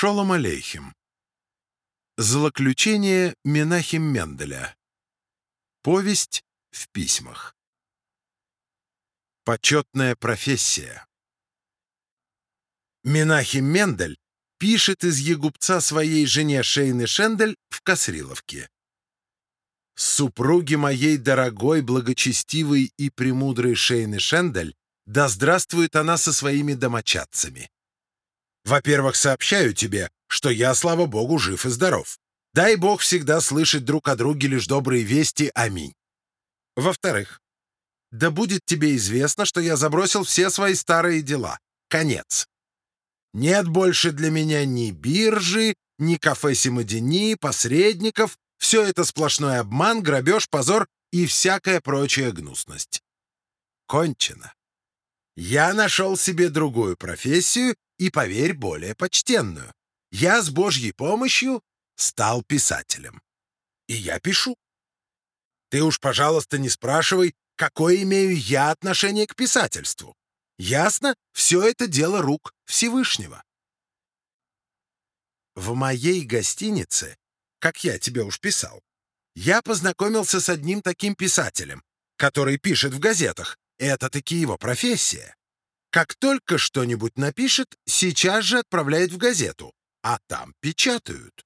Шолом алейхим. Злоключение Менахим Менделя. Повесть в письмах. Почетная профессия. Менахим Мендель пишет из Егупца своей жене Шейны Шендель в Касриловке. «Супруги моей дорогой, благочестивой и премудрой Шейны Шендель, да здравствует она со своими домочадцами. Во-первых, сообщаю тебе, что я, слава богу, жив и здоров. Дай бог всегда слышать друг о друге лишь добрые вести. Аминь. Во-вторых, да будет тебе известно, что я забросил все свои старые дела. Конец. Нет больше для меня ни биржи, ни кафе Симодини, посредников. Все это сплошной обман, грабеж, позор и всякая прочая гнусность. Кончено. Я нашел себе другую профессию и, поверь, более почтенную. Я с Божьей помощью стал писателем. И я пишу. Ты уж, пожалуйста, не спрашивай, какое имею я отношение к писательству. Ясно, все это дело рук Всевышнего. В моей гостинице, как я тебе уж писал, я познакомился с одним таким писателем, который пишет в газетах. Это таки его профессия. Как только что-нибудь напишет, сейчас же отправляет в газету, а там печатают.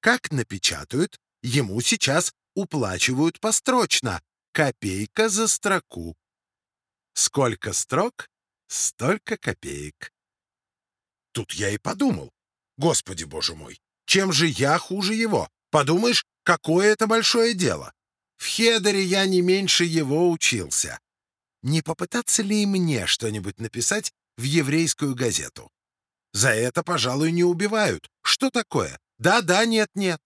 Как напечатают, ему сейчас уплачивают построчно, копейка за строку. Сколько строк, столько копеек. Тут я и подумал, господи боже мой, чем же я хуже его? Подумаешь, какое это большое дело. В Хедере я не меньше его учился не попытаться ли и мне что-нибудь написать в еврейскую газету? За это, пожалуй, не убивают. Что такое? Да-да, нет-нет.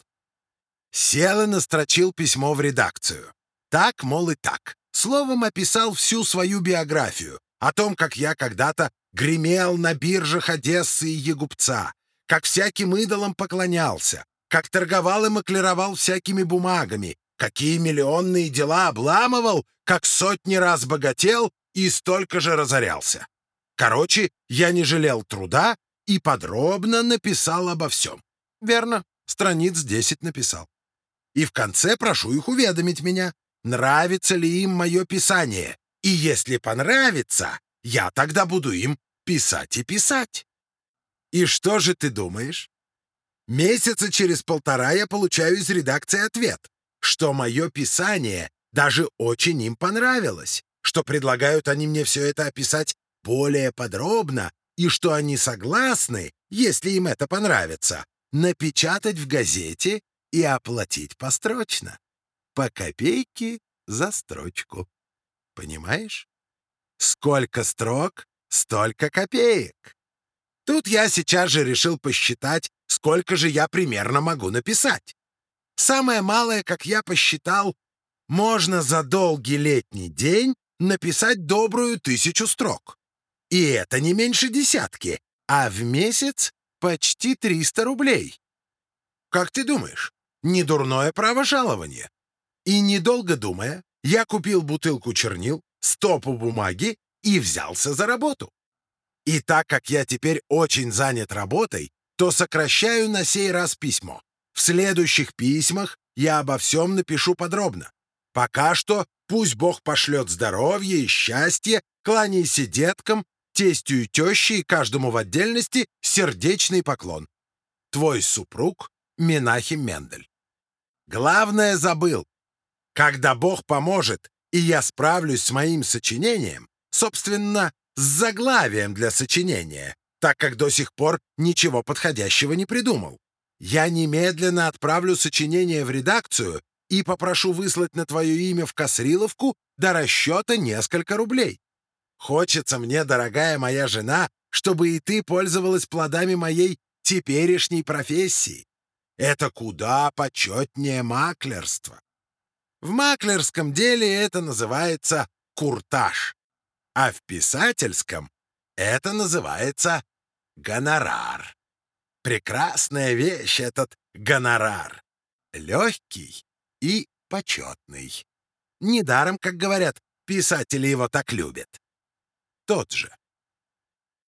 Сел и настрочил письмо в редакцию. Так, мол, и так. Словом, описал всю свою биографию. О том, как я когда-то гремел на биржах Одессы и Егупца, как всяким идолам поклонялся, как торговал и маклировал всякими бумагами, какие миллионные дела обламывал, как сотни раз богател и столько же разорялся. Короче, я не жалел труда и подробно написал обо всем. Верно, страниц 10 написал. И в конце прошу их уведомить меня, нравится ли им мое писание. И если понравится, я тогда буду им писать и писать. И что же ты думаешь? Месяца через полтора я получаю из редакции ответ что мое писание даже очень им понравилось, что предлагают они мне все это описать более подробно и что они согласны, если им это понравится, напечатать в газете и оплатить построчно. По копейке за строчку. Понимаешь? Сколько строк, столько копеек. Тут я сейчас же решил посчитать, сколько же я примерно могу написать. Самое малое, как я посчитал, можно за долгий летний день написать добрую тысячу строк. И это не меньше десятки, а в месяц почти 300 рублей. Как ты думаешь, не дурное право жалования? И недолго думая, я купил бутылку чернил, стопу бумаги и взялся за работу. И так как я теперь очень занят работой, то сокращаю на сей раз письмо. В следующих письмах я обо всем напишу подробно. Пока что пусть Бог пошлет здоровье и счастье, кланяйся деткам, тестю и теще и каждому в отдельности сердечный поклон. Твой супруг Минахим Мендель. Главное забыл. Когда Бог поможет, и я справлюсь с моим сочинением, собственно, с заглавием для сочинения, так как до сих пор ничего подходящего не придумал. Я немедленно отправлю сочинение в редакцию и попрошу выслать на твое имя в Косриловку до расчета несколько рублей. Хочется мне, дорогая моя жена, чтобы и ты пользовалась плодами моей теперешней профессии. Это куда почетнее маклерство. В маклерском деле это называется куртаж, а в писательском это называется гонорар. Прекрасная вещь этот гонорар. Легкий и почетный. Недаром, как говорят, писатели его так любят. Тот же.